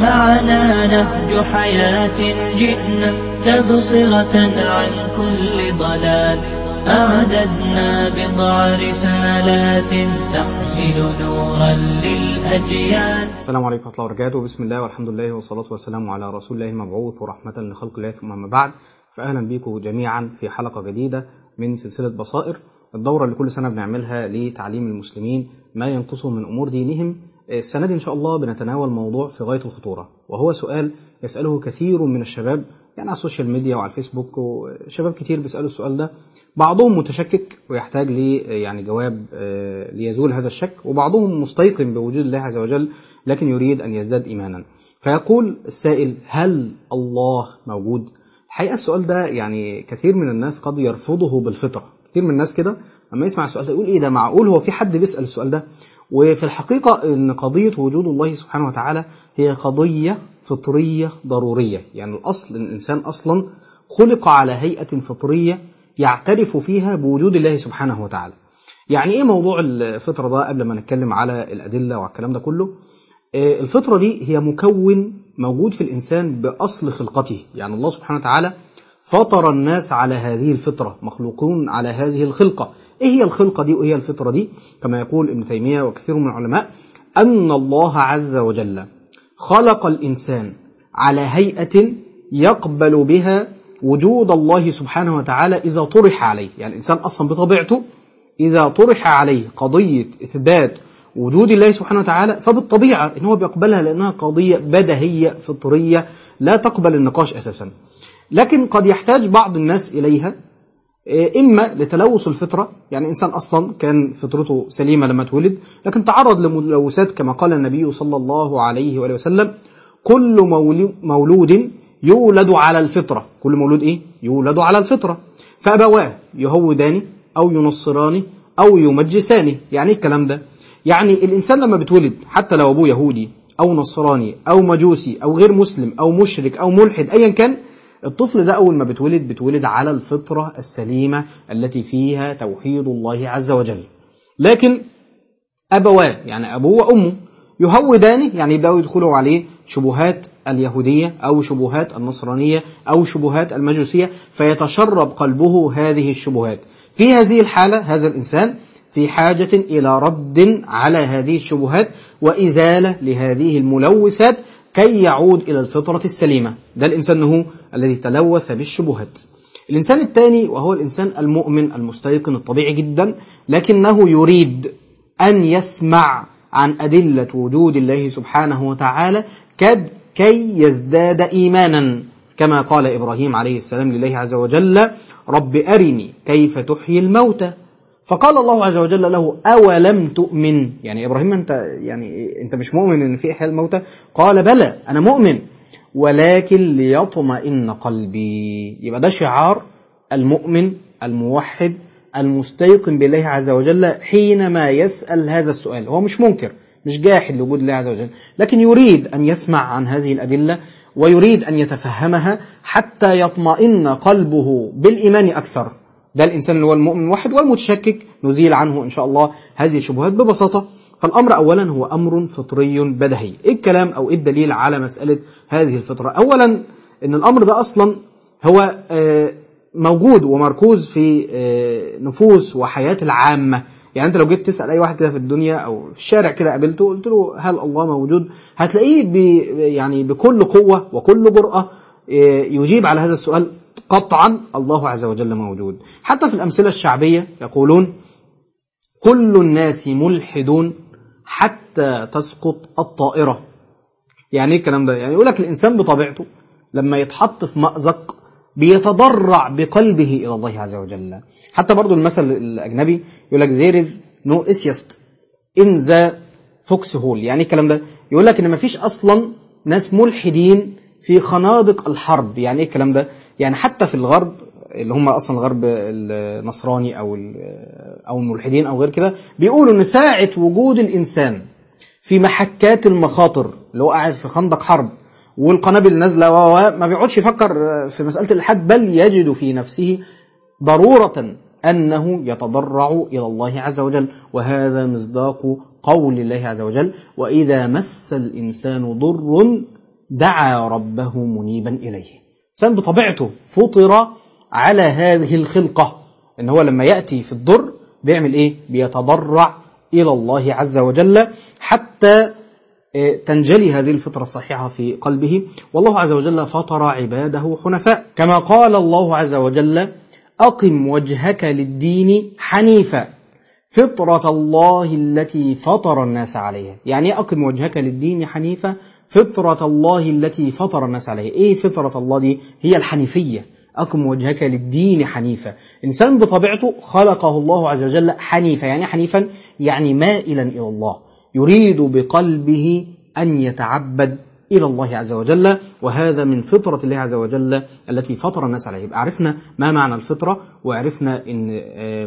معنا نهج حياة جئنا تبصرة عن كل ضلال. أعددنا بضع رسالات تحمل نورا للأجيال. السلام عليكم ورحمة الله وبركاته. بسم الله والحمد لله والصلاة والسلام على رسول الله المبعوث ورحمة لخلق الله ثم أما بعد. فأهلا بكم جميعا في حلقة جديدة من سلسلة بصائر. الدورة اللي كل سنة بنعملها لتعليم المسلمين ما ينقصهم من أمور دينهم السنة دي إن شاء الله بنتناول موضوع في غاية الخطورة وهو سؤال يسأله كثير من الشباب يعني على ال social media وعلى الفيسبوك وشباب كتير بيسألوا السؤال ده. بعضهم متشكك ويحتاج لي يعني جواب ليزول هذا الشك وبعضهم مستيقن بوجود الله عز وجل لكن يريد أن يزداد إيمانا. فيقول السائل هل الله موجود؟ الحقيقة السؤال ده يعني كثير من الناس قد يرفضه بالفطرة. كثير من الناس كده لما يسمع السؤال ده يقول إيه ده؟ معقول هو في حد بيسأل السؤال ده؟ وفي الحقيقة إن قضية وجود الله سبحانه وتعالى هي قضية فطرية ضرورية. يعني الأصل إن الإنسان أصلا خلق على هيئة فطرية يعترف فيها بوجود الله سبحانه وتعالى. يعني إيه موضوع الفطرة ده قبل ما نتكلم على الأدلة والكلام ده كله؟ الفطرة دي هي مكون موجود في الإنسان بأصل خلقته. يعني الله سبحانه وتعالى فطر الناس على هذه الفطرة مخلوقون على هذه الخلقة. إيه هي الخلقة دي وإيه الفطرة دي؟ كما يقول ابن تيمية وكثير من العلماء أن الله عز وجل خلق الإنسان على هيئة يقبل بها وجود الله سبحانه وتعالى إذا طرح عليه. يعني الإنسان أصلا بطبيعته إذا طرح عليه قضية إثبات وجود الله سبحانه وتعالى فبالطبيعة إن هو بيقبلها لأنها قضية بدهية فطرية لا تقبل النقاش أساسا. لكن قد يحتاج بعض الناس إليها إما لتلوث الفطرة يعني إنسان أصلا كان فطرته سليمة لما اتولد لكن تعرض لملوثات كما قال النبي صلى الله عليه وآله وسلم كل مولود يولد على الفطرة. كل مولود إيه؟ يولد على الفطرة. فأبواه يهودان أو ينصران أو يمجسان. يعني الكلام ده؟ يعني الإنسان لما بتولد حتى لو أبوه يهودي أو نصراني أو مجوسي أو غير مسلم أو مشرك أو ملحد أيا كان الطفل ده أول ما بتولد بتولد على الفطرة السليمة التي فيها توحيد الله عز وجل. لكن أبواه يعني أبوه وأمه يهودانه يعني يبدأوا يدخلوا عليه شبهات اليهودية أو شبهات النصرانية أو شبهات المجوسية فيتشرب قلبه هذه الشبهات. في هذه الحالة هذا الإنسان في حاجة إلى رد على هذه الشبهات وإزالة لهذه الملوثات كي يعود إلى الفطرة السليمة. ده الإنسان هو الذي تلوث بالشبهات. الإنسان الثاني وهو الإنسان المؤمن المستيقن الطبيعي جدا لكنه يريد أن يسمع عن أدلة وجود الله سبحانه وتعالى كد كي يزداد إيمانا. كما قال إبراهيم عليه السلام لله عز وجل رب أرني كيف تحيي الموتى. فقال الله عز وجل له أولم تؤمن؟ يعني إبراهيم أنت يعني أنت مش مؤمن إن في إحياء الموتى؟ قال بلى أنا مؤمن ولكن ليطمئن قلبي. يبقى ده شعار المؤمن الموحد المستيقن بالله عز وجل حينما يسأل هذا السؤال. هو مش منكر مش جاحد لوجود الله عز وجل لكن يريد أن يسمع عن هذه الأدلة ويريد أن يتفهمها حتى يطمئن قلبه بالإيمان أكثر. ده الإنسان اللي هو المؤمن الواحد والمتشكك نزيل عنه إن شاء الله هذه الشبهات ببساطة. فالأمر أولا هو أمر فطري بدهي. إيه الكلام أو إيه الدليل على مسألة هذه الفطرة؟ أولا أن الأمر ده أصلا هو موجود ومركوز في نفوس وحياة العامة. يعني أنت لو جيت تسأل أي واحد كده في الدنيا أو في الشارع كده قابلته قلت له هل الله موجود؟ هتلاقيه بي يعني بكل قوة وكل جراه يجيب على هذا السؤال قطعا الله عز وجل موجود. حتى في الأمثلة الشعبية يقولون كل الناس ملحدون حتى تسقط الطائرة. يعني إيه الكلام ده؟ يعني يقول لك الإنسان بطبيعته لما يتحط في مأزق بيتضرع بقلبه إلى الله عز وجل. حتى برضو المثل الأجنبي يقول لك there is no atheist in the foxhole. يعني الكلام ده؟ يقول لك إن مفيش أصلا ناس ملحدين في خنادق الحرب. يعني إيه الكلام ده؟ يعني حتى في الغرب اللي هم أصلا الغرب النصراني أو أو الملحدين أو غير كده بيقولوا إن ساعة وجود الإنسان في محكات المخاطر اللي هو قاعد في خندق حرب والقنابل نازلة و ما بيقعدش يفكر في مسألة الإلحاد بل يجد في نفسه ضرورة أنه يتضرع إلى الله عز وجل. وهذا مصداق قول الله عز وجل وإذا مس الإنسان ضر دعا ربه منيبا إليه. إنسان بطبيعته فطر على هذه الخلقة إن هو لما يأتي في الضر بيعمل إيه؟ بيتضرع إلى الله عز وجل حتى تنجلي هذه الفطرة الصحيحة في قلبه. والله عز وجل فطر عباده حنفاء. كما قال الله عز وجل أقم وجهك للدين حنيفا فطرة الله التي فطر الناس عليها. يعني أقم وجهك للدين حنيفا فطرة الله التي فطر الناس عليها. إيه فطرة الله دي؟ هي الحنيفية. أقم وجهك للدين حنيفا إنسان بطبيعته خلقه الله عز وجل حنيفا يعني حنيفا؟ يعني مائلا إلى الله. يريد بقلبه أن يتعبد إلى الله عز وجل. وهذا من فطرة الله عز وجل التي فطر الناس عليها. يبقى عرفنا ما معنى الفطرة وعرفنا أن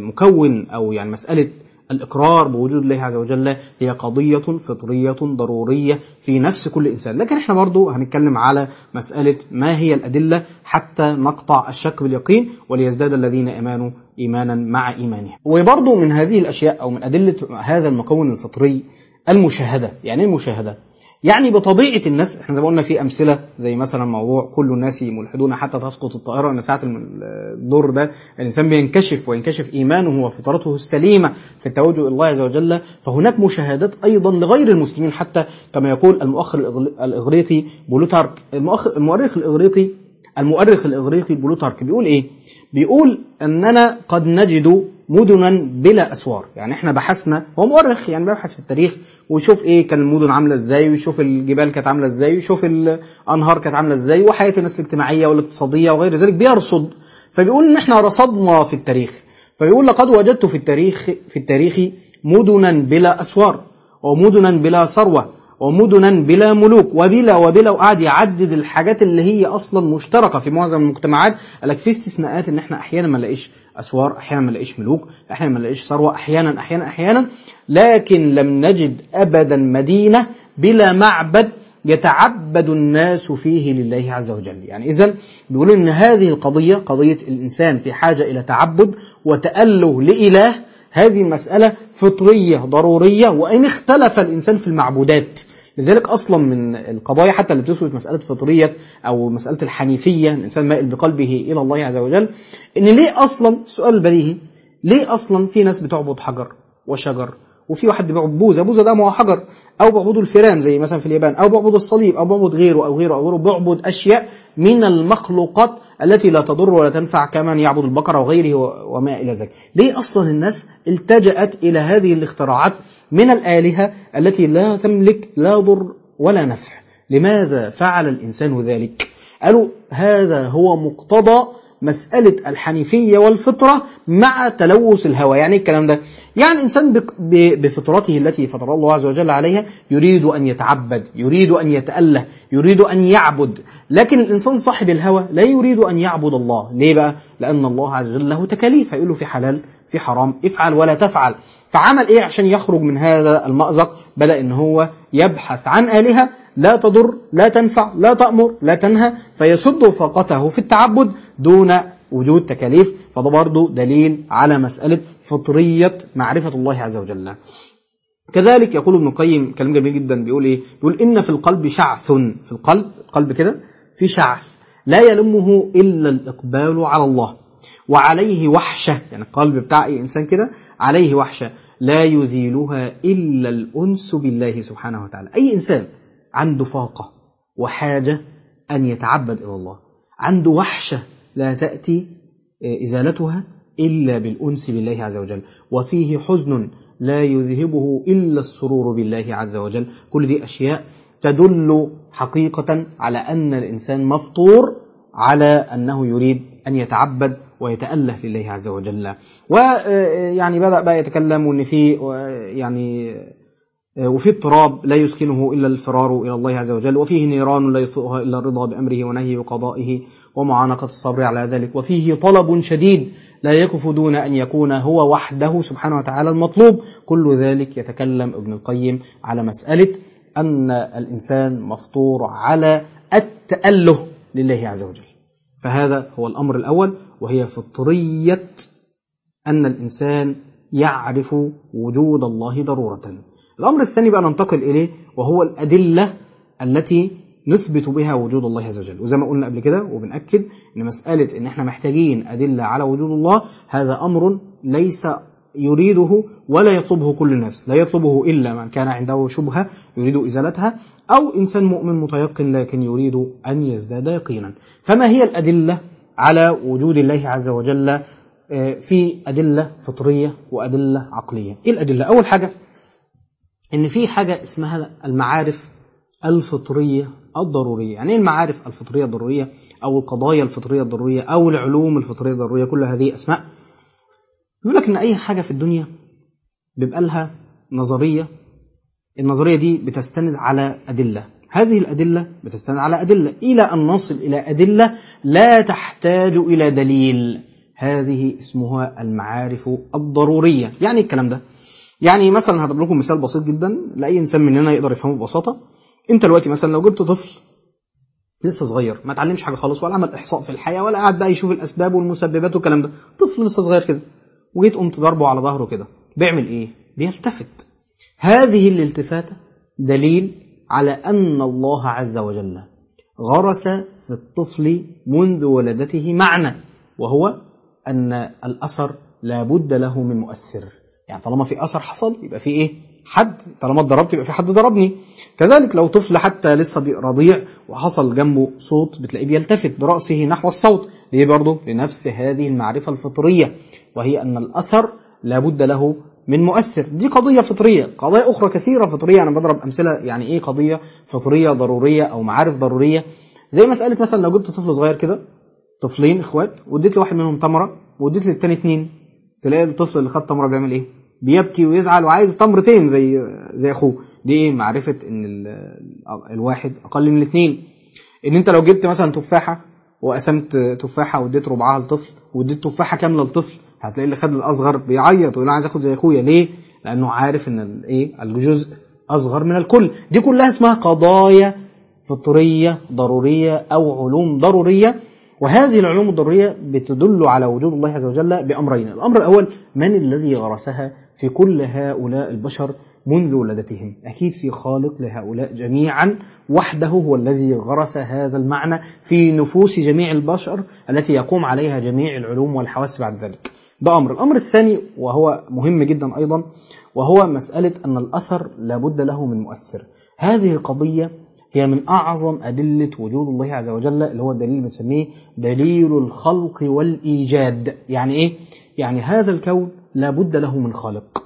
مكون أو يعني مسألة الإقرار بوجود الله عز وجل هي قضية فطرية ضرورية في نفس كل إنسان. لكن إحنا برضو هنتكلم على مسألة ما هي الأدلة حتى نقطع الشك باليقين وليزداد الذين آمنوا إيمانا مع إيمانهم. وبرضو من هذه الأشياء أو من أدلة هذا المكون الفطري المشاهدة. يعني إيه المشاهدة؟ يعني بطبيعة الناس إحنا زي ما قلنا في أمثلة زي مثلا موضوع كل الناس ملحدون حتى تسقط الطائرة أن ساعة الدور ده الإنسان بينكشف وينكشف إيمانه وفطرته السليمة في التوجه إلى الله عز وجل فهناك مشاهدات أيضا لغير المسلمين حتى كما يقول المؤخر الإغريقي بولوتارك المؤرخ الإغريقي المؤرخ الإغريقي بولوتارك بيقول إيه؟ بيقول أننا قد نجد مدنا بلا أسوار. يعني إحنا بحثنا هو مؤرخ يعني بيبحث في التاريخ ويشوف إيه كان المدن عاملة إزاي ويشوف الجبال كانت عاملة إزاي ويشوف الأنهار كانت عاملة إزاي وحياة الناس الاجتماعية والاقتصادية وغير ذلك بيرصد. فبيقول إن إحنا رصدنا في التاريخ. فبيقول لقد وجدت في التاريخ في التاريخ مدنا بلا أسوار ومدنا بلا ثروة. ومدنا بلا ملوك وبلا وبلا وقعد يعدد الحاجات اللي هي أصلا مشتركة في معظم المجتمعات. قال لك في استثناءات إن إحنا أحيانا ما نلاقيش أسوار أحيانا ما نلاقيش ملوك أحيانا ما نلاقيش ثروة أحيانا أحيانا أحيانا. لكن لم نجد ابدا مدينة بلا معبد يتعبد الناس فيه لله عز وجل. يعني إذا بيقول إن هذه القضية قضية الإنسان في حاجة إلى تعبد وتأله لإله هذه المسألة فطرية ضرورية وإن اختلف الإنسان في المعبودات. لذلك أصلا من القضايا حتى اللي بتثبت مسألة فطرية أو مسألة الحنيفية الإنسان مائل بقلبه إلى الله عز وجل إن ليه أصلا السؤال البديهي ليه أصلا في ناس بتعبد حجر وشجر وفي واحد بيعبد بوزة بوزة ده ما هو حجر أو بيعبدوا الفيران زي مثلا في اليابان أو بيعبدوا الصليب أو بيعبد غيره أو غيره أو غيره بيعبد أشياء من المخلوقات التي لا تضر ولا تنفع كمن يعبد البقرة وغيره وما إلى ذلك. ليه أصلا الناس التجأت إلى هذه الاختراعات من الآلهة التي لا تملك لا ضر ولا نفع؟ لماذا فعل الإنسان ذلك؟ قالوا هذا هو مقتضى مسألة الحنيفية والفطرة مع تلوث الهوى. يعني الكلام ده؟ يعني إنسان بفطرته التي فطر الله عز وجل عليها يريد أن يتعبد يريد أن يتأله يريد أن يعبد. لكن الإنسان صاحب الهوى لا يريد أن يعبد الله. ليه بقى؟ لأن الله عز وجل له تكاليف. هيقول له في حلال في حرام افعل ولا تفعل. فعمل إيه عشان يخرج من هذا المأزق؟ بدأ إن هو يبحث عن آلهة لا تضر لا تنفع لا تأمر لا تنهى فيسد فاقته في التعبد دون وجود تكاليف. فده برضه دليل على مسألة فطرية معرفة الله عز وجل. كذلك يقول ابن القيم كلام جميل جدا بيقول إيه؟ بيقول إن في القلب شعث. في القلب القلب كده؟ في شعث. لا يلمه إلا الإقبال على الله. وعليه وحشة يعني القلب بتاع أي إنسان كده عليه وحشة. لا يزيلها إلا الأنس بالله سبحانه وتعالى. أي إنسان عنده فاقة وحاجة أن يتعبد إلى الله. عنده وحشة لا تأتي إزالتها إلا بالأنس بالله عز وجل. وفيه حزن لا يذهبه إلا السرور بالله عز وجل. كل دي أشياء تدل حقيقة على أن الإنسان مفطور على أنه يريد أن يتعبد ويتأله لله عز وجل. ويعني بدأ بقى يتكلم أن في يعني وفي اضطراب لا يسكنه إلا الفرار إلى الله عز وجل وفيه نيران لا يطفئها إلا الرضا بأمره ونهيه وقضائه ومعانقة الصبر على ذلك وفيه طلب شديد لا يكف دون أن يكون هو وحده سبحانه وتعالى المطلوب. كل ذلك يتكلم ابن القيم على مسألة أن الإنسان مفطور على التأله لله عز وجل. فهذا هو الأمر الأول وهي فطرية أن الإنسان يعرف وجود الله ضرورة. الأمر الثاني بقى ننتقل إليه وهو الأدلة التي نثبت بها وجود الله عز وجل. وزي ما قلنا قبل كده وبنأكد إن مسألة إن إحنا محتاجين أدلة على وجود الله هذا أمر ليس يريده ولا يطلبه كل الناس لا يطلبه إلا من كان عنده شبهة يريد إزالتها أو إنسان مؤمن متيقن لكن يريد أن يزداد يقينا. فما هي الأدلة على وجود الله عز وجل آه، في أدلة فطرية وأدلة عقلية؟ إيه الأدلة؟ أول حاجة إن في حاجة اسمها المعارف الفطرية الضرورية. يعني إيه المعارف الفطرية الضرورية؟ أو القضايا الفطرية الضرورية أو العلوم الفطرية الضرورية؟ كل هذه أسماء. يقول لك إن أي حاجة في الدنيا بيبقى لها نظرية. النظرية دي بتستند على أدلة. هذه الأدلة بتستند على أدلة. إلى أن نصل إلى أدلة لا تحتاج إلى دليل. هذه اسمها المعارف الضرورية. يعني إيه الكلام ده؟ يعني مثلا هضرب لكم مثال بسيط جدا لأي إنسان مننا يقدر يفهمه ببساطة. أنت دلوقتي مثلا لو جبت طفل لسه صغير ما اتعلمش حاجة خالص ولا عمل إحصاء في الحياة ولا قاعد بقى يشوف الأسباب والمسببات والكلام ده. طفل لسه صغير كده. وجيت قمت ضربه على ظهره كده. بيعمل إيه؟ بيلتفت. هذه الالتفاتة دليل على أن الله عز وجل غرس في الطفل منذ ولدته معنى وهو أن الأثر لا بد له من مؤثر. يعني طالما في أثر حصل يبقى في إيه؟ حد. طالما اتضربت يبقى في حد ضربني. كذلك لو طفل حتى لسه رضيع وحصل جنبه صوت بتلاقيه بيلتفت برأسه نحو الصوت. ليه برضه؟ لنفس هذه المعرفة الفطرية. وهي أن الأثر لا بد له من مؤثر. دي قضية فطرية. قضايا أخرى كثيرة فطرية. أنا بضرب أمثلة يعني إيه قضية فطرية ضرورية أو معارف ضرورية. زي مسألة مثلا لو جبت طفل صغير كده طفلين إخوات واديت لواحد منهم تمرة واديت للتاني اتنين تلاقي الطفل اللي خد تمرة بيعمل إيه؟ بيبكي ويزعل وعايز تمرتين زي زي أخوه. دي إيه معرفة إن ال- الواحد أقل من الاثنين إن أنت لو جبت مثلا تفاحة وقسمت تفاحة واديت ربعها لطفل واديت تفاحة كاملة لطفل هتلاقي اللي خد الأصغر بيعيط ويقول عايز آخد زي أخويا. ليه؟ لأنه عارف إن الإيه الجزء أصغر من الكل. دي كلها اسمها قضايا فطرية ضرورية أو علوم ضرورية. وهذه العلوم الضرورية بتدل على وجود الله عز وجل بأمرين. الأمر الأول من الذي غرسها في كل هؤلاء البشر منذ ولادتهم؟ أكيد في خالق لهؤلاء جميعا. وحده هو الذي غرس هذا المعنى في نفوس جميع البشر التي يقوم عليها جميع العلوم والحواس بعد ذلك. ده أمر. الأمر الثاني وهو مهم جدا أيضا وهو مسألة أن الأثر لابد له من مؤثر. هذه القضية هي من أعظم أدلة وجود الله عز وجل اللي هو الدليل بنسميه دليل الخلق والإيجاد. يعني إيه؟ يعني هذا الكون لابد له من خالق.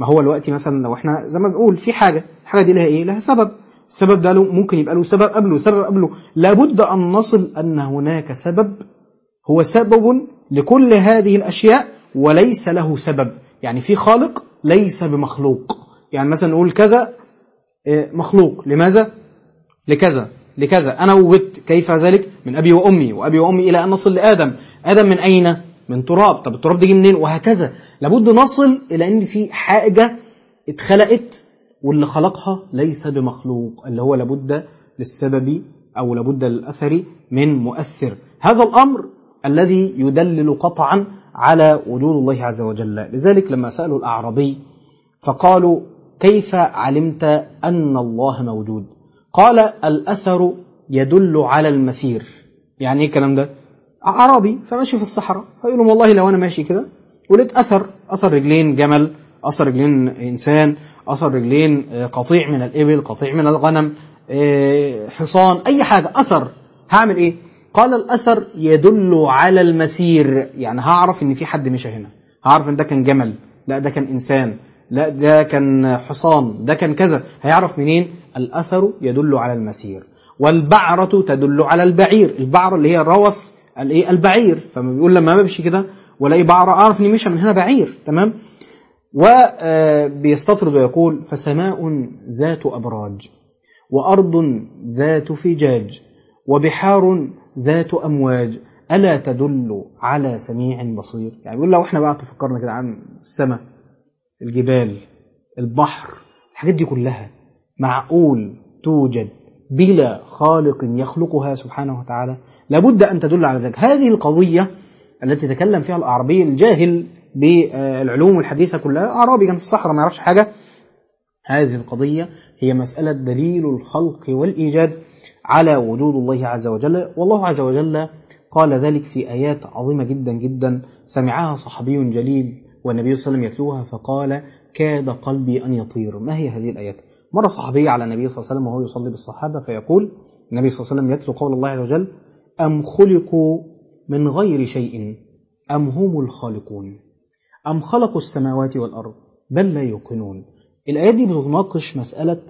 ما هو الوقت مثلا لو إحنا زي ما بنقول في حاجة الحاجة دي لها إيه؟ لها سبب. السبب ده له ممكن يبقى له سبب قبله سبب قبله. لابد أن نصل أن هناك سبب هو سبب لكل هذه الأشياء وليس له سبب. يعني في خالق ليس بمخلوق. يعني مثلا نقول كذا إيه، مخلوق. لماذا؟ لكذا. لكذا. أنا وجدت كيف ذلك؟ من أبي وأمي. وأبي وأمي إلى أن نصل لآدم. آدم من أين؟ من تراب. طب التراب ده جه منين؟ وهكذا. لابد نصل إلى أن في حاجة اتخلقت واللي خلقها ليس بمخلوق اللي هو لابد للسبب أو لابد للأثر من مؤثر. هذا الأمر الذي يدلل قطعا على وجود الله عز وجل. لذلك لما سألوا الأعرابي فقالوا كيف علمت أن الله موجود؟ قال الأثر يدل على المسير. يعني إيه الكلام ده؟ أعرابي فماشي في الصحراء فيقول لهم والله لو أنا ماشي كده ولقيت أثر أثر رجلين جمل أثر رجلين إنسان أثر رجلين آه، قطيع من الإبل قطيع من الغنم آه، حصان أي حاجة أثر هعمل إيه؟ قال الأثر يدل على المسير. يعني هعرف إن في حد مشى هنا. هعرف إن ده كان جمل. لا ده كان إنسان. لا ده كان حصان. ده كان كذا. هيعرف منين؟ الأثر يدل على المسير. والبعرة تدل على البعير. البعرة اللي هي روث الإيه؟ البعير. فما بيقول لما بمشي كده والاقي بعرة أعرف ان مشى من هنا بعير. تمام؟ وبيستطرد ويقول فسماء ذات أبراج وأرض ذات فجاج وبحار ذات أمواج ألا تدل على سميع بصير؟ يعني بيقول لو إحنا بقى تفكرنا كده عن السماء الجبال البحر الحاجات دي كلها معقول توجد بلا خالق يخلقها سبحانه وتعالى؟ لابد أن تدل على ذلك. هذه القضية التي تكلم فيها الأعرابي الجاهل بالعلوم الحديثة كلها أعرابي كان في الصحراء ما يعرفش حاجة. هذه القضية هي مسألة دليل الخلق والإيجاد. على وجود الله عز وجل. والله عز وجل قال ذلك في آيات عظيمة جدا جدا. سمعها صحابي جليل والنبي صلى الله عليه وسلم يتلوها فقال كاد قلبي أن يطير. ما هي هذه الآيات؟ مرة صحابي على النبي صلى الله عليه وسلم وهو يصلي بالصحابة فيقول النبي صلى الله عليه وسلم يتلو قول الله عز وجل أم خلقوا من غير شيء؟ أم هم الخالقون؟ أم خلقوا السماوات والأرض بل لا يوقنون؟ الآيات دي بتناقش مسألة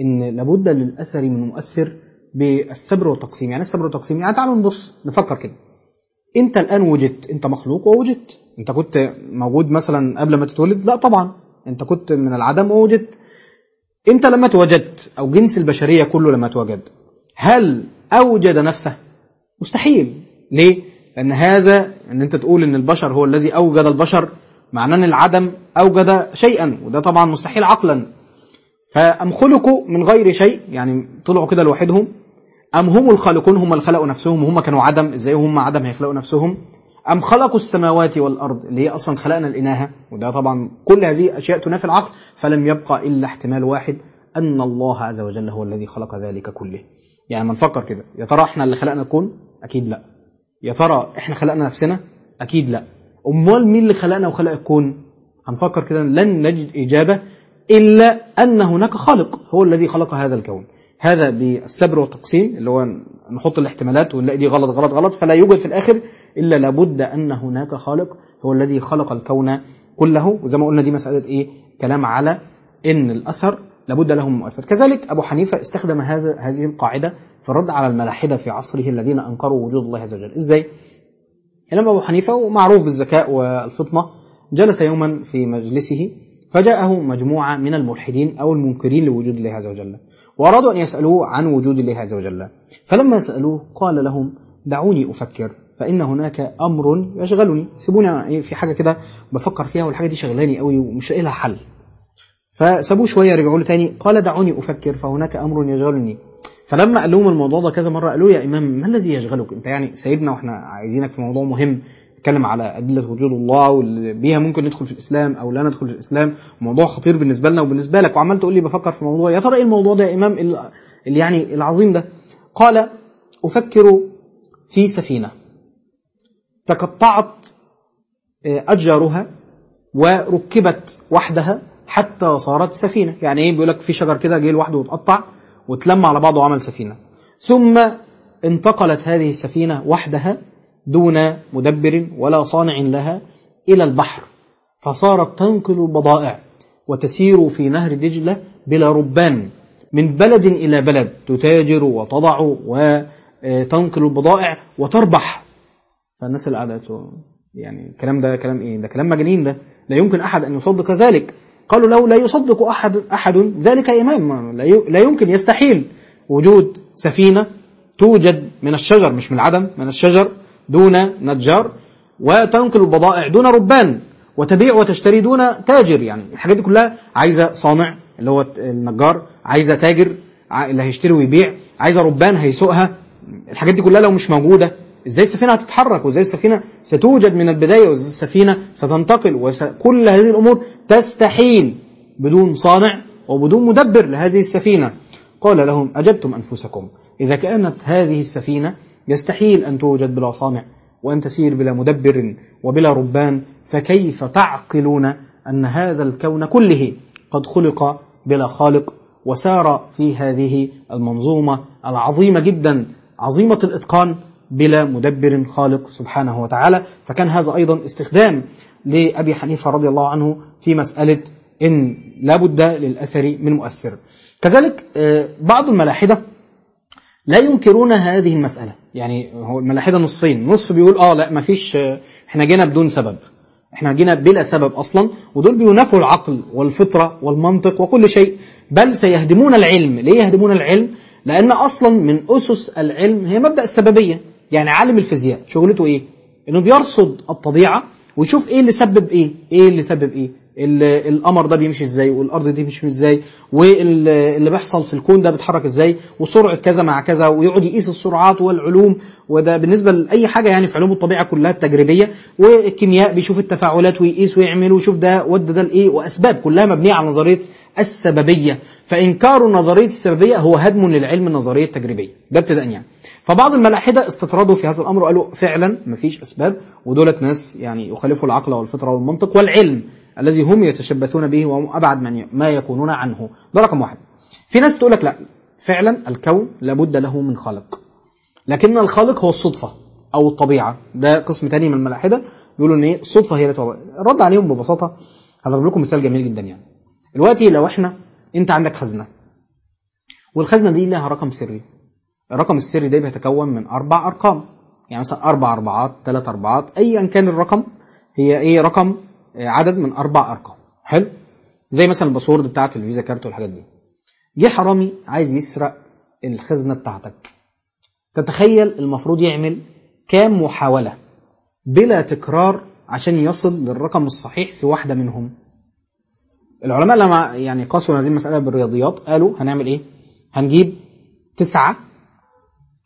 إن لابد للأثر من مؤثر بالسبر والتقسيم. يعني السبر والتقسيم يعني تعالوا نبص نفكر كده. انت الآن وجدت انت مخلوق ووجدت. انت كنت موجود مثلا قبل ما تتولد؟ لا طبعا. انت كنت من العدم ووجدت. انت لما توجدت أو جنس البشرية كله لما توجد هل أوجد نفسه؟ مستحيل. ليه؟ لأن هذا إن أنت تقول إن البشر هو الذي أوجد البشر معناه إن العدم أوجد شيئا. وده طبعا مستحيل عقلا. فأم خلقوا من غير شيء يعني طلعوا كده لوحدهم أم هم الخالقون هم اللي خلقوا نفسهم وهم كانوا عدم إزاي هم عدم هيخلقوا نفسهم؟ أم خلقوا السماوات والأرض اللي هي أصلا خلقنا الاناثه وده طبعا كل هذه أشياء تنافي العقل فلم يبقى إلا احتمال واحد أن الله عز وجل هو الذي خلق ذلك كله. يعني ما نفكر كده يا ترى إحنا اللي خلقنا الكون؟ أكيد لا. يا ترى إحنا خلقنا نفسنا؟ أكيد لا. أمال مين اللي خلقنا وخلق الكون؟ هنفكر كده لن نجد إجابة إلا أن هناك خالق هو الذي خلق هذا الكون. هذا بالسبر والتقسيم اللي هو نحط الاحتمالات ونلاقي دي غلط غلط غلط فلا يوجد في الآخر إلا لابد أن هناك خالق هو الذي خلق الكون كله. وزي ما قلنا دي مسألة إيه؟ كلام على إن الأثر لابد له من مؤثر. كذلك أبو حنيفة استخدم هذا هذه القاعدة في الرد على الملاحدة في عصره الذين أنكروا وجود الله عز وجل. إزاي؟ الامام أبو حنيفة ومعروف بالذكاء والفطنة جلس يوما في مجلسه فجاءه مجموعة من الملحدين أو المنكرين لوجود الله عز وجل وأرادوا أن يسألوه عن وجود الله عز وجل. فلما سألوه قال لهم دعوني أفكر فإن هناك أمر يشغلني. سيبوني في حاجة كده بفكر فيها والحاجة دي شغلاني قوي ومش لاقي لها حل. فسابوه شوية رجعوا له تاني قال دعوني أفكر فهناك أمر يشغلني. فلما قال لهم الموضوع ده كذا مرة قالوا يا إمام ما الذي يشغلك؟ أنت يعني سايبنا وإحنا عايزينك في موضوع مهم. نتكلم على أدلة وجود الله واللي بيها ممكن ندخل في الإسلام أو لا ندخل في الإسلام. موضوع خطير بالنسبة لنا وبالنسبة لك. وعمال تقول لي بفكر في موضوع. يا ترى إيه الموضوع ده يا إمام اللي يعني العظيم ده؟ قال أفكر في سفينة تقطعت أشجارها وركبت وحدها حتى صارت سفينة. يعني إيه؟ بيقول لك في شجر كده جه لوحده واتقطع واتلم على بعضه وعمل سفينة. ثم انتقلت هذه السفينة وحدها دون مدبر ولا صانع لها إلى البحر. فصارت تنقل البضائع وتسير في نهر دجلة بلا ربان. من بلد إلى بلد تتاجر وتضع وتنقل البضائع وتربح. فالناس اللي يعني الكلام ده كلام إيه؟ ده كلام مجانين ده. لا يمكن أحد أن يصدق ذلك. قالوا له لا يصدق أحد أحد ذلك إمام. لا يمكن يستحيل. وجود سفينة توجد من الشجر مش من العدم من الشجر. دون نجار وتنقل البضائع دون ربان وتبيع وتشتري دون تاجر. يعني الحاجات دي كلها عايزة صانع اللي هو النجار عايزة تاجر اللي هيشتري ويبيع عايزة ربان هيسوقها. الحاجات دي كلها لو مش موجودة إزاي السفينة هتتحرك؟ وإزاي السفينة ستوجد من البداية؟ وإزاي السفينة ستنتقل؟ وكل هذه الأمور تستحيل بدون صانع وبدون مدبر لهذه السفينة. قال لهم أجبتم أنفسكم إذا كانت هذه السفينة يستحيل أن توجد بلا صانع وأن تسير بلا مدبر وبلا ربان فكيف تعقلون أن هذا الكون كله قد خلق بلا خالق وسار في هذه المنظومة العظيمة جدا عظيمة الإتقان بلا مدبر خالق سبحانه وتعالى؟ فكان هذا أيضا استخدام لأبي حنيفة رضي الله عنه في مسألة إن لابد للأثر من مؤثر. كذلك بعض الملاحدة لا ينكرون هذه المسألة. يعني هو الملاحدة نصفين. نصف بيقول آه لا ما فيش إحنا جينا بدون سبب. إحنا جينا بلا سبب أصلا. ودول بينافوا العقل والفطرة والمنطق وكل شيء. بل سيهدمون العلم. ليه يهدمون العلم؟ لأن أصلا من أسس العلم هي مبدأ السببية. يعني عالم الفيزياء شغلته إيه؟ إنه بيرصد الطبيعة ويشوف إيه اللي سبب إيه؟ إيه اللي سبب إيه؟ القمر ده بيمشي إزاي والأرض دي بتمشي إزاي واللي بيحصل في الكون ده بيتحرك إزاي وسرعة كذا مع كذا ويقعد يقيس السرعات والعلوم وده بالنسبة لأي حاجة يعني في علوم الطبيعة كلها التجريبية والكيمياء بيشوف التفاعلات ويقيس ويعمل ويشوف ده ودى ده لإيه وأسباب كلها مبنية على نظريه السببية. فإنكار نظرية السببية هو هدم للعلم النظرية التجريبية ده ابتداء يعني. فبعض الملاحدة استطردوا في هذا الأمر وقالوا فعلا مفيش أسباب ودولت ناس يعني يخالفوا العقل والفطرة والمنطق والعلم. الذي هم يتشبثون به وهم أبعد من ما يكونون عنه. ده رقم واحد. في ناس تقول لك لا فعلا الكون لابد له من خالق. لكن الخالق هو الصدفة أو الطبيعة. ده قسم تاني من الملاحدة بيقولوا إن إيه الصدفة هي توضع. الرد عليهم ببساطة هضرب لكم مثال جميل جدا يعني. دلوقتي لو إحنا أنت عندك خزنة. والخزنة دي لها رقم سري. الرقم السري ده بيتكون من أربع أرقام. يعني مثلا أربع أربعات ثلاث أربعات أيا كان الرقم. هي إيه رقم؟ عدد من أربع أرقام. حلو؟ زي مثلا ال password بتاعت ال Visa card والحاجات دي. جه حرامي عايز يسرق الخزنة بتاعتك. تتخيل المفروض يعمل كام محاولة بلا تكرار عشان يصل للرقم الصحيح في واحدة منهم؟ العلماء لما يعني قاسوا هذه المسألة بالرياضيات قالوا هنعمل إيه؟ هنجيب تسعة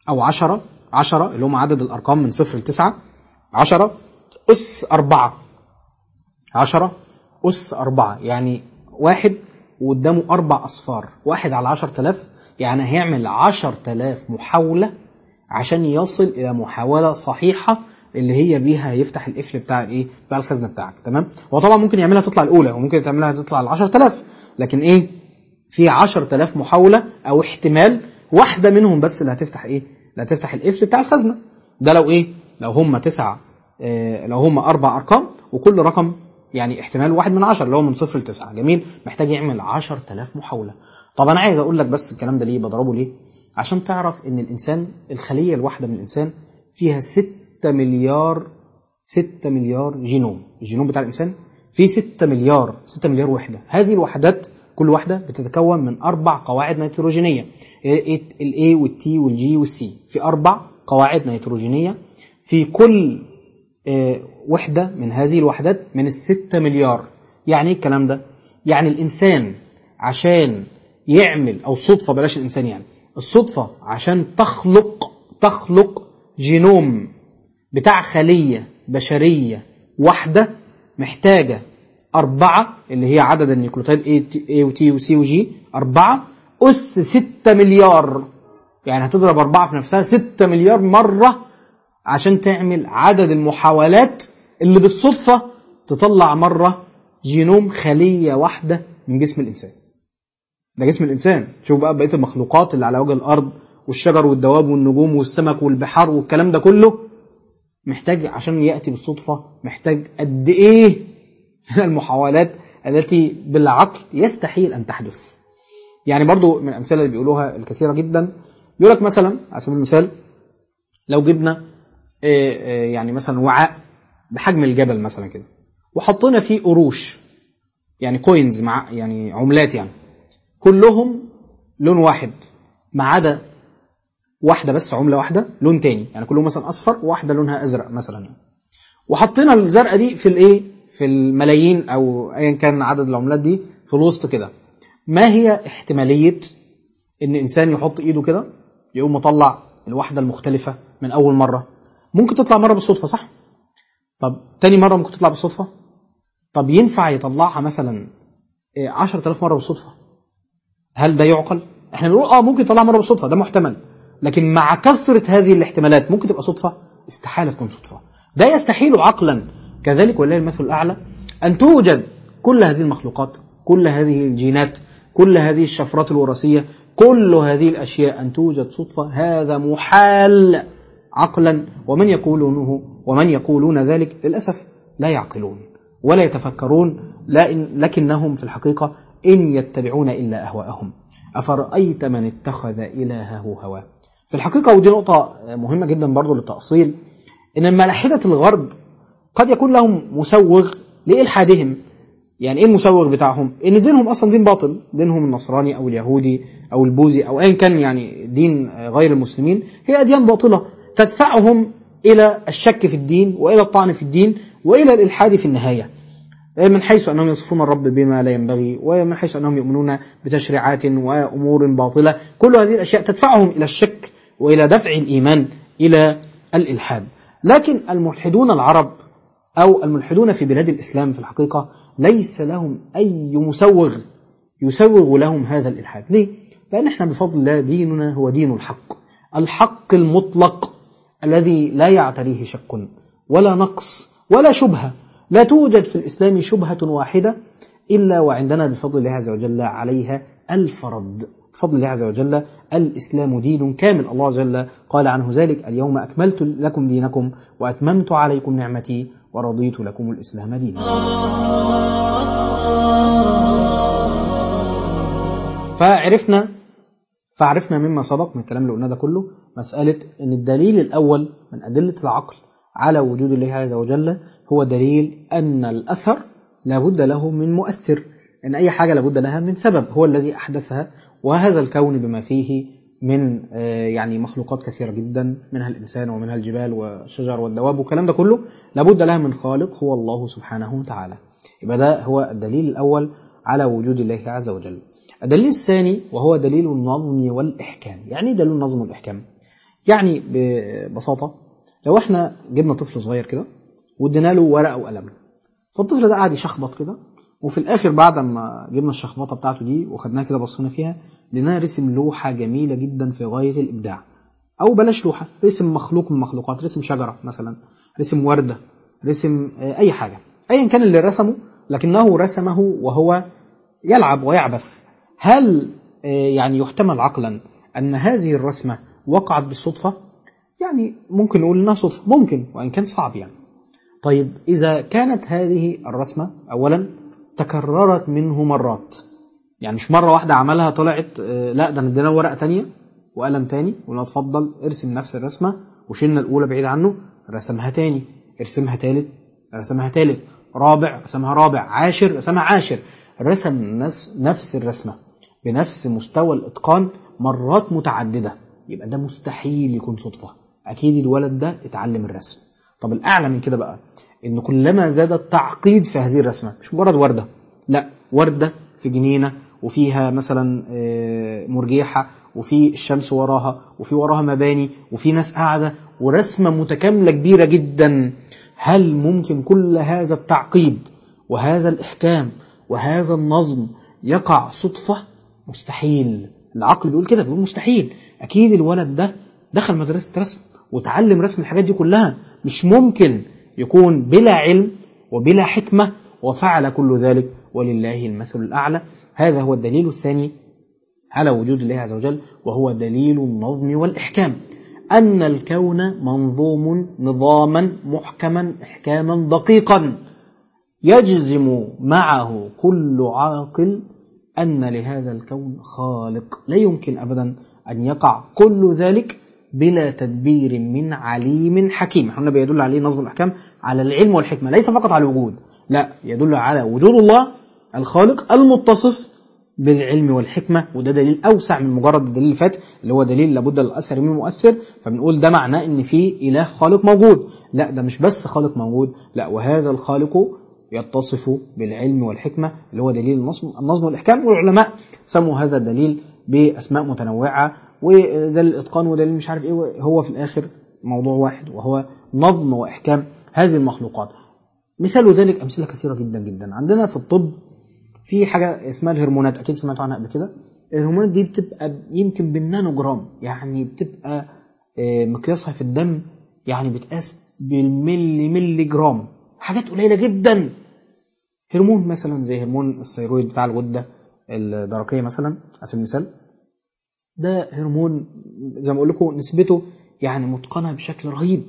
أو عشرة عشرة اللي هم عدد الأرقام من صفر لتسعة عشرة أس أربعة. عشرة أس أربعة يعني واحد وقدامه أربع أصفار. واحد على عشر تلاف يعني هيعمل عشر تلاف محاولة عشان يصل إلى محاولة صحيحة اللي هي بيها يفتح القفل بتاع الايه بتاع الخزنة بتاعك تمام؟ هو طبعا ممكن يعملها تطلع الأولى وممكن تعملها تطلع ال 10000 لكن إيه؟ في 10000 محاولة أو احتمال واحدة منهم بس اللي هتفتح إيه؟ اللي هتفتح القفل بتاع الخزنة. ده لو إيه؟ لو هم تسعة آه لو هم أربع أرقام وكل رقم يعني احتمال واحد من عشر اللي هو من صفر لتسعة. جميل. محتاج يعمل 10000 محاولة. طب أنا عايز أقول لك بس الكلام ده ليه بضربه ليه؟ عشان تعرف إن الإنسان الخلية الواحدة من الإنسان فيها 6 مليار 6 مليار جينوم. الجينوم بتاع الإنسان فيه 6 مليار 6 مليار وحدة. هذه الوحدات كل واحدة بتتكون من أربع قواعد نيتروجينية. ال A وال T وال G وال C. في أربع قواعد نيتروجينية. في كل آه، وحدة من هذه الوحدات من الستة مليار. يعني إيه الكلام ده؟ يعني الإنسان عشان يعمل أو الصدفة بلاش الإنسان يعني الصدفة عشان تخلق تخلق جينوم بتاع خلية بشرية واحدة محتاجة أربعة اللي هي عدد ال nucleotide A و T و C و G أربعة أس ستة مليار. يعني هتضرب أربعة في نفسها ستة مليار مرة عشان تعمل عدد المحاولات اللي بالصدفة تطلع مرة جينوم خلية واحدة من جسم الإنسان. ده جسم الإنسان. شوف بقى بقية المخلوقات اللي على وجه الأرض والشجر والدواب والنجوم والسمك والبحار والكلام ده كله محتاج عشان يأتي بالصدفة محتاج قد إيه من المحاولات التي بالعقل يستحيل أن تحدث. يعني برضو من الأمثلة اللي بيقولوها الكثيرة جدا. يقول لك مثلا على سبيل المثال لو جبنا يعني مثلا وعاء بحجم الجبل مثلا كده. وحطينا فيه قروش يعني كوينز مع يعني عملات يعني. كلهم لون واحد ما عدا واحدة بس عملة واحدة لون تاني. يعني كلهم مثلا أصفر وواحدة لونها أزرق مثلا يعني. وحطينا الزرقاء دي في الإيه؟ في الملايين أو أيا كان عدد العملات دي في الوسط كده. ما هي احتمالية إن إنسان يحط إيده كده؟ يقوم مطلع الواحدة المختلفة من أول مرة. ممكن تطلع مرة بالصدفة صح؟ طب تاني مرة ممكن تطلع بالصدفة؟ طب ينفع يطلعها مثلا إيه، 10000 مرة بالصدفة؟ هل ده يعقل؟ إحنا بنقول آه ممكن يطلع مرة بالصدفة ده محتمل لكن مع كثرة هذه الاحتمالات ممكن تبقى صدفة؟ استحالة تكون صدفة ده يستحيل عقلا كذلك ولله المثل الأعلى أن توجد كل هذه المخلوقات كل هذه الجينات كل هذه الشفرات الوراثية كل هذه الأشياء أن توجد صدفة هذا محال عقلا ومن يقولونه ومن يقولون ذلك للأسف لا يعقلون ولا يتفكرون إن لكنهم في الحقيقة إن يتبعون إلا أهواءهم. أفرأيت من اتخذ إلهه هواه في الحقيقة ودي نقطة مهمة جدا برضو للتأصيل إن ملاحدة الغرب قد يكون لهم مسوغ لإلحادهم. يعني إيه المسوغ بتاعهم؟ إن دينهم أصلا دين باطل، دينهم النصراني أو اليهودي أو البوذي أو ايا كان يعني دين غير المسلمين هي أديان باطلة. تدفعهم إلى الشك في الدين وإلى الطعن في الدين وإلى الإلحاد في النهاية. من حيث أنهم يصفون الرب بما لا ينبغي ومن حيث أنهم يؤمنون بتشريعات وامور باطلة، كل هذه الأشياء تدفعهم إلى الشك وإلى دفع الإيمان إلى الإلحاد. لكن الملحدون العرب أو الملحدون في بلاد الإسلام في الحقيقة ليس لهم أي مسوغ يسوغ لهم هذا الإلحاد ليه؟ لأن إحنا بفضل الله ديننا هو دين الحق الحق المطلق الذي لا يعتريه شك ولا نقص ولا شبهة. لا توجد في الإسلام شبهة واحدة إلا وعندنا بفضل الله عز وجل عليها الفرد بفضل الله عز وجل الإسلام دين كامل. الله عز وجل قال عنه ذلك اليوم أكملت لكم دينكم وأتممت عليكم نعمتي ورضيت لكم الإسلام دينا. فعرفنا فعرفنا مما سبق من الكلام اللي قلنا ده كله مسألة أن الدليل الأول من أدلة العقل على وجود الله عز وجل هو دليل أن الأثر لابد له من مؤثر أن أي حاجة لابد لها من سبب هو الذي أحدثها وهذا الكون بما فيه من يعني مخلوقات كثيرة جدا منها الإنسان ومنها الجبال والشجر والدواب والكلام ده كله لابد لها من خالق هو الله سبحانه وتعالى. يبقى ده هو الدليل الأول على وجود الله عز وجل. الدليل الثاني وهو دليل النظم والإحكام. يعني إيه دليل النظم والإحكام؟ يعني ببساطة لو إحنا جبنا طفل صغير كده وادينا له ورقة وقلم فالطفل ده قاعد يشخبط كده وفي الآخر بعد ما جبنا الشخبطة بتاعته دي وخدناها كده بصينا فيها لقيناها رسم لوحة جميلة جدا في غاية الإبداع. أو بلاش لوحة رسم مخلوق من مخلوقات رسم شجرة مثلا رسم وردة رسم أي حاجة ايا كان اللي رسمه لكنه رسمه وهو يلعب ويعبث. هل يعني يحتمل عقلا أن هذه الرسمة وقعت بالصدفة؟ يعني ممكن نقول إنها صدفة ممكن وإن كان صعب يعني. طيب إذا كانت هذه الرسمة اولا تكررت منه مرات يعني مش مرة واحدة عملها طلعت لا ده ادينا ورقة تانية وقلم تاني وقلنا اتفضل ارسم نفس الرسمة وشلنا الأولى بعيد عنه رسمها تاني ارسمها تالت رسمها تالت رابع رسمها رابع عاشر رسمها عاشر رسم نفس الرسمة. بنفس مستوى الإتقان مرات متعددة. يبقى ده مستحيل يكون صدفة. أكيد الولد ده اتعلم الرسم. طب الأعلى من كده بقى إن كلما زاد التعقيد في هذه الرسمة مش مجرد وردة لا وردة في جنينة وفيها مثلا مرجيحة وفي الشمس وراها وفي وراها مباني وفي ناس قاعدة ورسمة متكاملة كبيرة جدا. هل ممكن كل هذا التعقيد وهذا الإحكام وهذا النظم يقع صدفة؟ مستحيل. العقل بيقول كده بيقول مستحيل. أكيد الولد ده دخل مدرسة رسم وتعلم رسم الحاجات دي كلها. مش ممكن يكون بلا علم وبلا حكمة وفعل كل ذلك. ولله المثل الأعلى. هذا هو الدليل الثاني على وجود الله عز وجل وهو دليل النظم والإحكام. أن الكون منظوم نظاما محكما إحكاما دقيقا. يجزم معه كل عاقل أن لهذا الكون خالق. لا يمكن أبدا أن يقع كل ذلك بلا تدبير من عليم حكيم. إحنا بيدل عليه نظم الأحكام على العلم والحكمة ليس فقط على الوجود. لا يدل على وجود الله الخالق المتصف بالعلم والحكمة وده دليل أوسع من مجرد الدليل اللي فات اللي هو دليل لابد الأثر من مؤثر. فبنقول ده معناه إن في إله خالق موجود. لا ده مش بس خالق موجود. لا وهذا الخالق يتصف بالعلم والحكمة اللي هو دليل النظم, النظم والإحكام. والعلماء سموا هذا الدليل بأسماء متنوعة ودليل الإتقان ودليل مش عارف إيه هو في الآخر موضوع واحد وهو نظم وإحكام هذه المخلوقات. مثال ذلك أمثلة كثيرة جدا جدا. عندنا في الطب في حاجة اسمها الهرمونات أكيد سمعتوا عنها قبل كده. الهرمونات دي بتبقى يمكن بالنانو جرام يعني بتبقى مقياسها في الدم يعني بتقاس بالملي ملي جرام. حاجات قليلة جدا. هرمون مثلا زي هرمون الثيرويد بتاع الغدة الدرقية مثلا على سبيل المثال. ده هرمون زي ما أقول لكم نسبته يعني متقنة بشكل رهيب.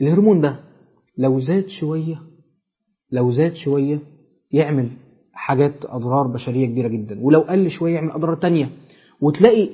الهرمون ده لو زاد شوية لو زاد شوية يعمل حاجات أضرار بشرية كبيرة جدا. ولو قل شوية يعمل أضرار تانية. وتلاقي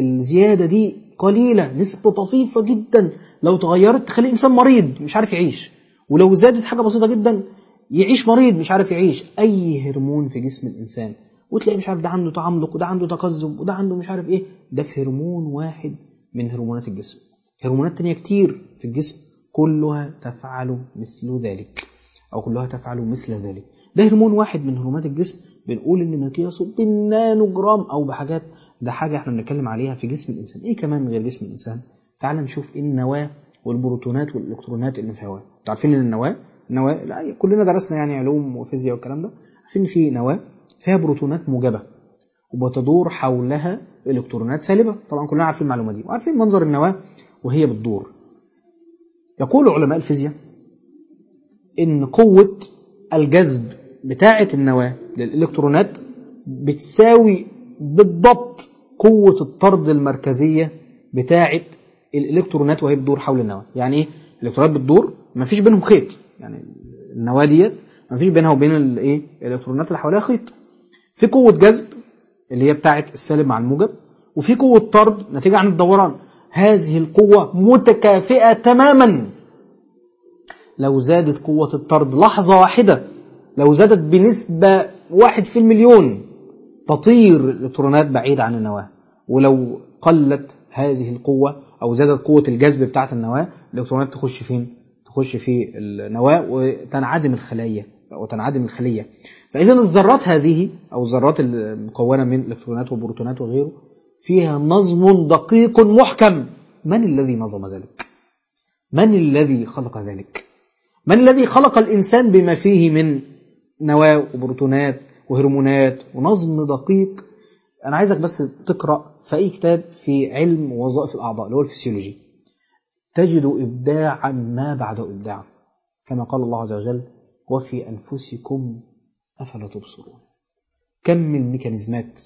الزيادة دي قليلة نسبة طفيفة جدا. لو تغيرت تخلي انسان مريض مش عارف يعيش. ولو زادت حاجة بسيطة جدا يعيش مريض مش عارف يعيش. أي هرمون في جسم الإنسان. وتلاقي مش عارف ده عنده تعمق وده عنده تقزم وده عنده مش عارف إيه. ده في هرمون واحد من هرمونات الجسم. هرمونات تانية كتير في الجسم. كلها تفعل مثل ذلك أو كلها تفعل مثل ذلك. ده هرمون واحد من هرمونات الجسم. بنقول إن مقياسه بالنانو جرام أو بحاجات. ده حاجة إحنا بنتكلم عليها في جسم الإنسان. إيه كمان غير جسم الإنسان؟ تعال نشوف النواة والبروتونات والإلكترونات اللي في الهواء أنتوا عارفين إن النواة النواه لا كلنا درسنا يعني علوم وفيزياء والكلام ده. عارفين في نواة فيها بروتونات موجبة وبتدور حولها إلكترونات سالبة. طبعا كلنا عارفين المعلومة دي وعارفين منظر النواة وهي بتدور. يقول علماء الفيزياء إن قوة الجذب بتاعة النواة للإلكترونات بتساوي بالضبط قوة الطرد المركزية بتاعة الإلكترونات وهي بتدور حول النواة. يعني إيه؟ الإلكترونات بتدور ما فيش بينهم خيط. يعني النواه ديت ما فيش بينها وبين الايه الإلكترونات اللي حواليها خيط. في قوة جذب اللي هي بتاعه السالب مع الموجب وفي قوة طرد نتيجة عن الدوران. هذه القوة متكافئة تماما. لو زادت قوة الطرد لحظة واحدة لو زادت بنسبة واحد في المليون تطير الإلكترونات بعيد عن النواة. ولو قلت هذه القوة أو زادت قوة الجذب بتاعه النواة الإلكترونات تخش فين؟ تخش في النواة وتنعدم الخلايا وتنعدم الخلية. فاذا الذرات هذه أو الذرات المكونة من الكترونات وبروتونات وغيره فيها نظم دقيق محكم. من الذي نظم ذلك؟ من الذي خلق ذلك؟ من الذي خلق الإنسان بما فيه من نواة وبروتونات وهرمونات ونظم دقيق؟ أنا عايزك بس تقرأ في أي كتاب في علم وظائف الأعضاء اللي هو الفسيولوجي. تجد إبداعا ما بعد إبداع. كما قال الله عز وجل وفي أنفسكم أفلا تبصرون. كم من الميكانيزمات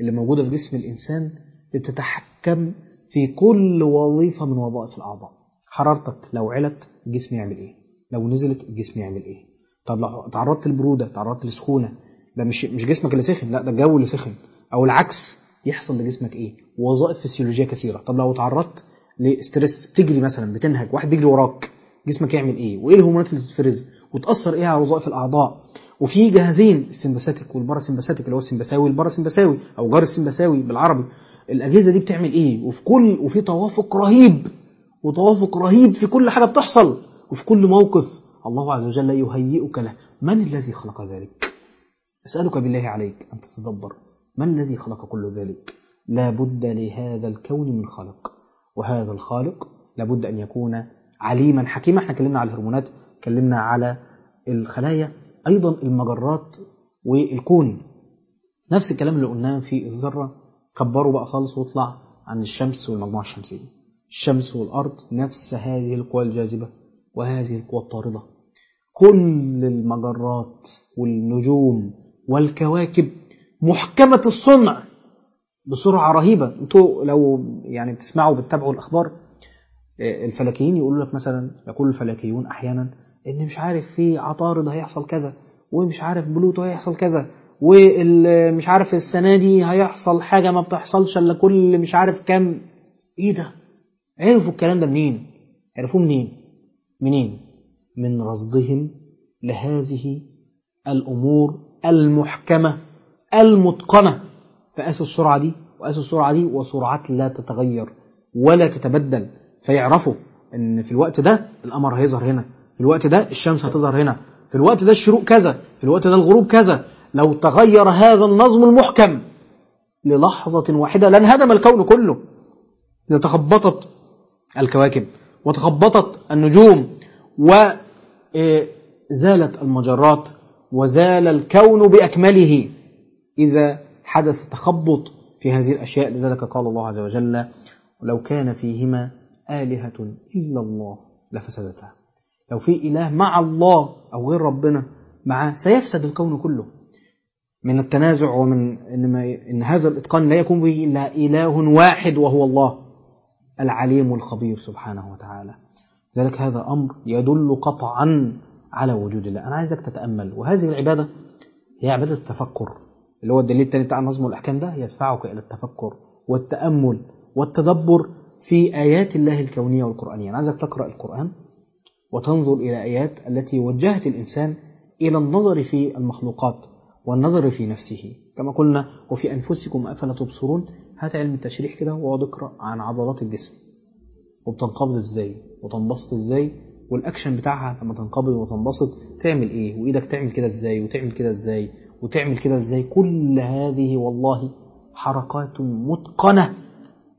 اللي موجودة في جسم الإنسان بتتحكم في كل وظيفة من وظائف الأعضاء. حرارتك لو علت الجسم يعمل إيه؟ لو نزلت الجسم يعمل إيه؟ طب لو تعرضت للبروده تعرضت للسخونه ده مش مش جسمك اللي سخن لا ده الجو اللي سخن. أو العكس يحصل لجسمك إيه؟ وظائف فسيولوجية كثيرة. طب لو تعرضت لستريس. بتجري مثلا بتنهج. واحد بيجري وراك. جسمك يعمل إيه؟ وإيه الهرمونات اللي تتفرز وتأثر إيه على وظائف الأعضاء؟ وفي جهازين السمباثيك والباراسمباثيك اللي هو السمبثاوي والباراسمبثاوي أو جار السمبثاوي بالعربي. الأجهزة دي بتعمل إيه؟ وفي كل وفي توافق رهيب. وتوافق رهيب في كل حاجة بتحصل. وفي كل موقف. الله عز وجل يهيئك له. من الذي خلق ذلك؟ أسألك بالله عليك أن تتدبر. من الذي خلق كل ذلك؟ لا بد لهذا الكون من خالق وهذا الخالق لابد أن يكون عليما حكيما. إحنا اتكلمنا على الهرمونات اتكلمنا على الخلايا أيضا المجرات والكون. نفس الكلام اللي قلناه في الذرة كبره بقى خالص واطلع عن الشمس والمجموعة الشمسية. الشمس والأرض نفس هذه القوى الجاذبة وهذه القوى الطاردة. كل المجرات والنجوم والكواكب محكمة الصنع. بسرعة رهيبة. أنتوا لو يعني بتسمعوا بتتابعوا الأخبار الفلكيين يقولوا لك مثلا يقول الفلكيون أحيانا إن مش عارف في عطارد هيحصل كذا ومش عارف بلوتو هيحصل كذا ومش عارف السنة دي هيحصل حاجة ما بتحصلش إلا كل مش عارف كام. إيه ده؟ عرفوا الكلام ده منين؟ عرفوه منين؟ منين؟ من رصدهم لهذه الأمور المحكمة المتقنة. فقاسوا السرعة دي وقاسوا السرعة دي وسرعات لا تتغير ولا تتبدل. فيعرفوا إن في الوقت ده القمر هيظهر هنا في الوقت ده الشمس هتظهر هنا في الوقت ده الشروق كذا في الوقت ده الغروب كذا. لو تغير هذا النظم المحكم للحظة واحدة لانهدم الكون كله. إذا تخبطت الكواكب وتخبطت النجوم وزالت المجرات وزال الكون بأكمله. إذا حدث تخبط في هذه الأشياء لذلك قال الله عز وجل ولو كان فيهما آلهة إلا الله لفسدتا. لو في إله مع الله أو غير ربنا معاه سيفسد الكون كله. من التنازع ومن إن, ما إن هذا الإتقان لا يكون به إلا إله واحد وهو الله العليم الخبير سبحانه وتعالى. ذلك هذا أمر يدل قطعا على وجود الله. أنا عايزك تتأمل وهذه العبادة هي عبادة التفكر. اللي هو الدليل الثاني بتاع النظم والأحكام ده يدفعك إلى التفكر والتأمل والتدبر في آيات الله الكونية والقرآنية. أنا عايزك تقرأ القرآن وتنظر إلى آيات التي وجهت الإنسان إلى النظر في المخلوقات والنظر في نفسه. كما قلنا وفي أنفسكم أفلا تبصرون؟ هات علم التشريح كده واقعد اقرأ عن عضلات الجسم. وبتنقبض إزاي؟ وتنبسط إزاي؟ والأكشن بتاعها لما تنقبض وتنبسط تعمل إيه؟ وإيدك تعمل كده إزاي؟ وتعمل كده إزاي؟ وتعمل كده إزاي؟ كل هذه والله حركات متقنة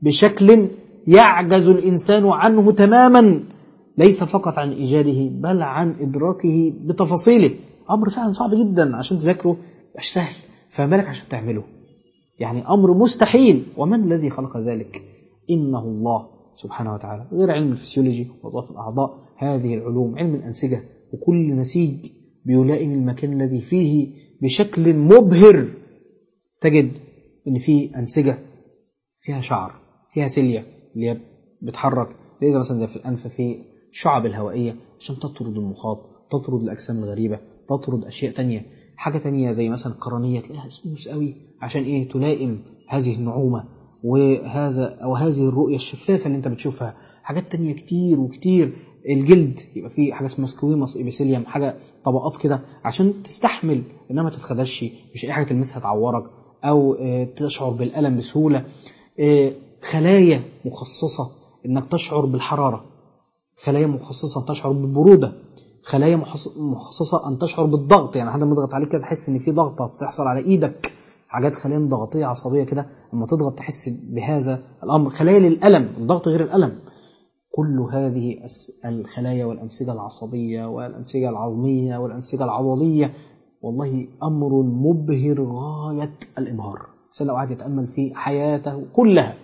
بشكل يعجز الإنسان عنه تماما ليس فقط عن إيجاده بل عن إدراكه بتفاصيله. أمر فعلا صعب جدا عشان تذاكره مش سهل. فما بالك عشان تعمله؟ يعني أمر مستحيل. ومن الذي خلق ذلك؟ إنه الله سبحانه وتعالى. غير علم الفسيولوجي وظائف الأعضاء هذه العلوم علم الأنسجة وكل نسيج بيلائم المكان الذي فيه بشكل مبهر تجد إن في أنسجة فيها شعر فيها سيليا اللي هي بتحرك. زي مثلا زي في الأنف في الشعب الهوائية عشان تطرد المخاط تطرد الأجسام الغريبة تطرد أشياء تانية. حاجة تانية زي مثلا القرنيه تلاقيها سموس قوي عشان إيه؟ تلائم هذه النعومة وهذا أو هذه الرؤية الشفافة اللي أنت بتشوفها. حاجات تانية كتير وكتير. الجلد يبقى فيه حاجة اسمها سكويموس ايبيثيليوم حاجة طبقات كده عشان تستحمل إنها ما تتخدش مش أي حاجة تلمسها تعورك أو آه، تشعر بالألم بسهولة. آه، خلايا مخصصة إنك تشعر بالحرارة. خلايا مخصصة أن تشعر بالبرودة. خلايا مخص- مخصصة أن تشعر بالضغط. يعني حد مضغط عليك كده تحس إن في ضغطة بتحصل على إيدك. حاجات خلايا ضغطيه عصبية كده لما تضغط تحس بهذا الأمر. خلايا للألم الضغط غير الألم. كل هذه الخلايا والأنسجة العصبية والأنسجة العظمية والأنسجة العضلية والله أمر مبهر غاية الإبهار. الإنسان لو يتأمل في حياته كلها.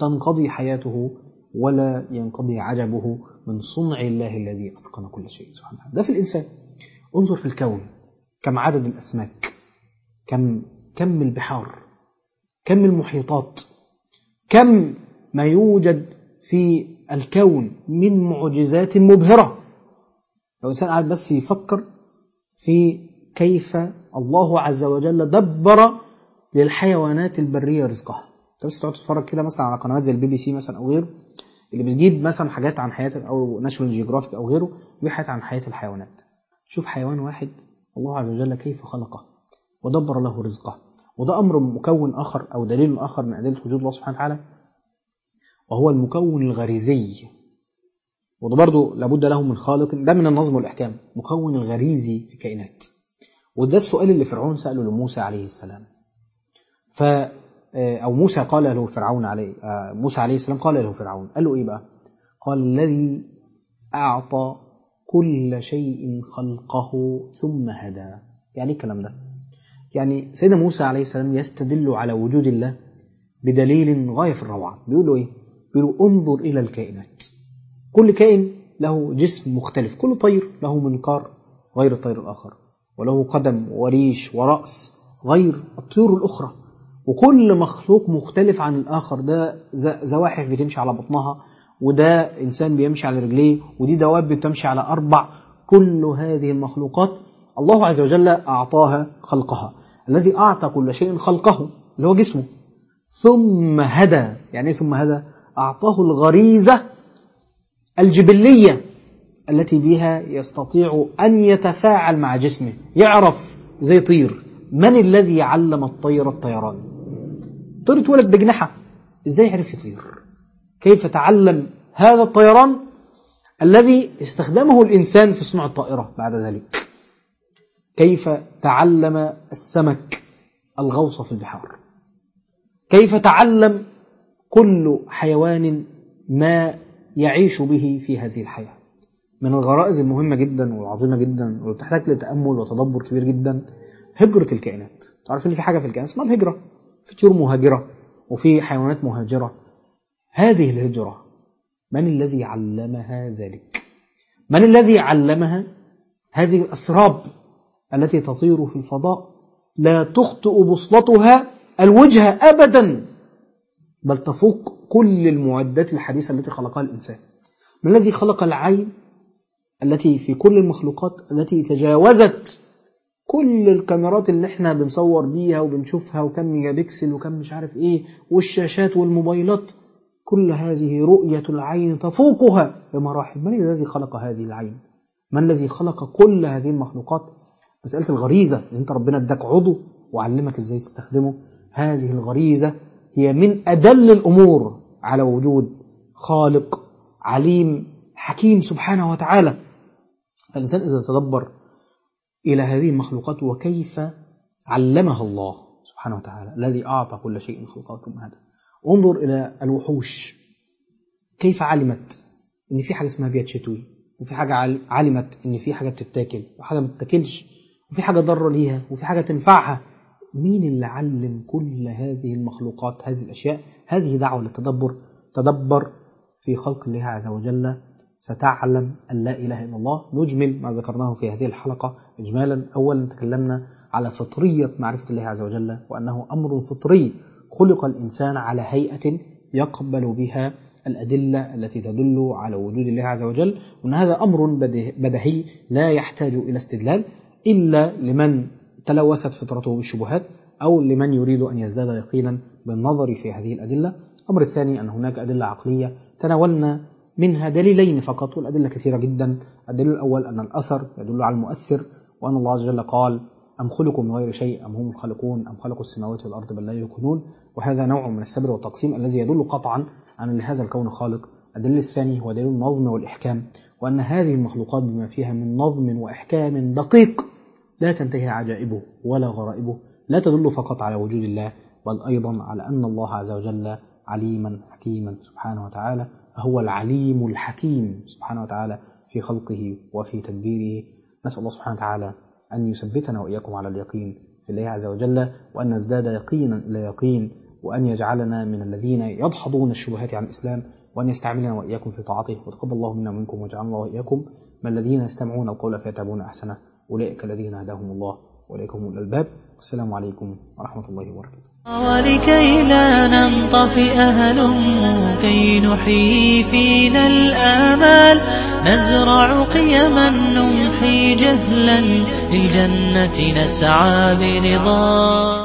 تنقضي حياته ولا ينقضي عجبه من صنع الله الذي أتقن كل شيء سبحانه وتعالى. ده في الإنسان. انظر في الكون. كم عدد الأسماك. كم كم البحار. كم المحيطات. كم ما يوجد في الكون من معجزات مبهرة. لو الإنسان قاعد بس يفكر في كيف الله عز وجل دبر للحيوانات البرية رزقها. أنت بس تقعد تتفرج كده مثلا على قنوات زي البي بي سي مثلا أو غيره اللي بتجيب مثلا حاجات عن حياة أو National Geographic أو غيره حاجات عن حياة الحيوانات. شوف حيوان واحد الله عز وجل كيف خلقه ودبر له رزقه. وده أمر مكون آخر أو دليل آخر من أدلة وجود الله سبحانه وتعالى. وهو المكون الغريزي. وده برضه لابد له من خالق ده من النظم والإحكام مكون الغريزي في الكائنات. وده السؤال اللي فرعون سأله لموسى عليه السلام. ف أو موسى قال له فرعون عليه آه، موسى عليه السلام قال له فرعون قال له إيه بقى؟ قال الذي أعطى كل شيء خلقه ثم هدى. يعني إيه الكلام ده؟ يعني سيدنا موسى عليه السلام يستدل على وجود الله بدليل غاية في الروعة. بيقول له إيه؟ بيقول له انظر إلى الكائنات. كل كائن له جسم مختلف كل طير له منقار غير الطير الآخر وله قدم وريش ورأس غير الطيور الأخرى. وكل مخلوق مختلف عن الآخر ده زواحف بتمشي على بطنها وده إنسان بيمشي على رجليه ودي دواب بتمشي على أربع. كل هذه المخلوقات الله عز وجل أعطاها خلقها. الذي أعطى كل شيء خلقه اللي هو جسمه. ثم هدى. يعني إيه ثم هدى؟ أعطاه الغريزة الجبلية التي بها يستطيع أن يتفاعل مع جسمه. يعرف زي يطير من الذي علم الطير الطيران؟ طير اتولد بجنحة إزاي عرف يطير؟ كيف تعلم هذا الطيران الذي استخدمه الإنسان في صنع الطائرة بعد ذلك؟ كيف تعلم السمك الغوص في البحار؟ كيف تعلم كل حيوان ما يعيش به في هذه الحياة. من الغرائز المهمة جدا والعظيمة جدا وتحتاج لتأمل وتدبر كبير جدا هجرة الكائنات. تعرف إن في حاجة في الكائنات اسمها الهجرة. في طيور مهاجرة وفي حيوانات مهاجرة. هذه الهجرة من الذي علمها ذلك؟ من الذي علمها هذه الأسراب التي تطير في الفضاء لا تخطئ بوصلتها الوجه أبدا؟ بل تفوق كل المعدات الحديثة التي خلقها الإنسان. من الذي خلق العين التي في كل المخلوقات التي تجاوزت كل الكاميرات اللي إحنا بنصور بيها وبنشوفها وكم ميجا بكسل وكم مش عارف إيه والشاشات والموبايلات؟ كل هذه رؤية العين تفوقها بمراحل. من الذي خلق هذه العين؟ من الذي خلق كل هذه المخلوقات؟ مسألة الغريزة. إن أنت ربنا اداك عضو وعلمك إزاي تستخدمه. هذه الغريزة هي من أدل الأمور على وجود خالق عليم حكيم سبحانه وتعالى. الإنسان إذا تدبر إلى هذه المخلوقات وكيف علمها الله سبحانه وتعالى الذي أعطى كل شيء خلقه ثم هدى انظر إلى الوحوش. كيف علمت إن في حاجة اسمها بيت شتوي وفي حاجة عل- علمت إن في حاجة بتتاكل. وحاجة ما بتتاكلش. وفي حاجة ضارة ليها. وفي حاجة تنفعها. مين اللي علم كل هذه المخلوقات هذه الأشياء؟ هذه دعوة للتدبر. تدبر في خلق الله عز وجل. ستعلم أن لا إله إلا الله. نجمل ما ذكرناه في هذه الحلقة إجمالا. أولا تكلمنا على فطرية معرفة الله عز وجل وأنه أمر فطري. خلق الإنسان على هيئة يقبل بها الأدلة التي تدل على وجود الله عز وجل. وأن هذا أمر بدهي لا يحتاج إلى استدلال إلا لمن تلوثت فطرته بالشبهات أو لمن يريد أن يزداد يقينا بالنظر في هذه الأدلة. الأمر الثاني أن هناك أدلة عقلية تناولنا منها دليلين فقط والأدلة كثيرة جدا. الدليل الأول أن الأثر يدل على المؤثر وأن الله عز وجل قال أم خلقوا من غير شيء أم هم الخالقون أم خلقوا السماوات والأرض بل لا يوقنون وهذا نوع من السبر والتقسيم الذي يدل قطعا أن لهذا الكون خالق. الدليل الثاني هو دليل النظم والإحكام وأن هذه المخلوقات بما فيها من نظم وإحكام دقيق. لا تنتهي عجائبه ولا غرائبه لا تدل فقط على وجود الله بل أيضا على أن الله عز وجل عليما حكيما سبحانه وتعالى فهو العليم الحكيم سبحانه وتعالى في خلقه وفي تدبيره. نسأل الله سبحانه وتعالى أن يثبتنا وإياكم على اليقين في الله عز وجل وأن نزداد يقينا إلى يقين وأن يجعلنا من الذين يدحضون الشبهات عن الإسلام وأن يستعملنا وإياكم في طاعته. وتقبل الله منا ومنكم وجعلنا الله وإياكم من الذين يستمعون القول فيتبعون أحسنه. أولئك الذين هداهم الله وإليك هم الألباب. والسلام عليكم ورحمة الله وبركاته. ولكي لا ننطفئ هلم كي نحيي فينا الآمال. نزرع قيما نمحي جهلا للجنة نسعى برضا.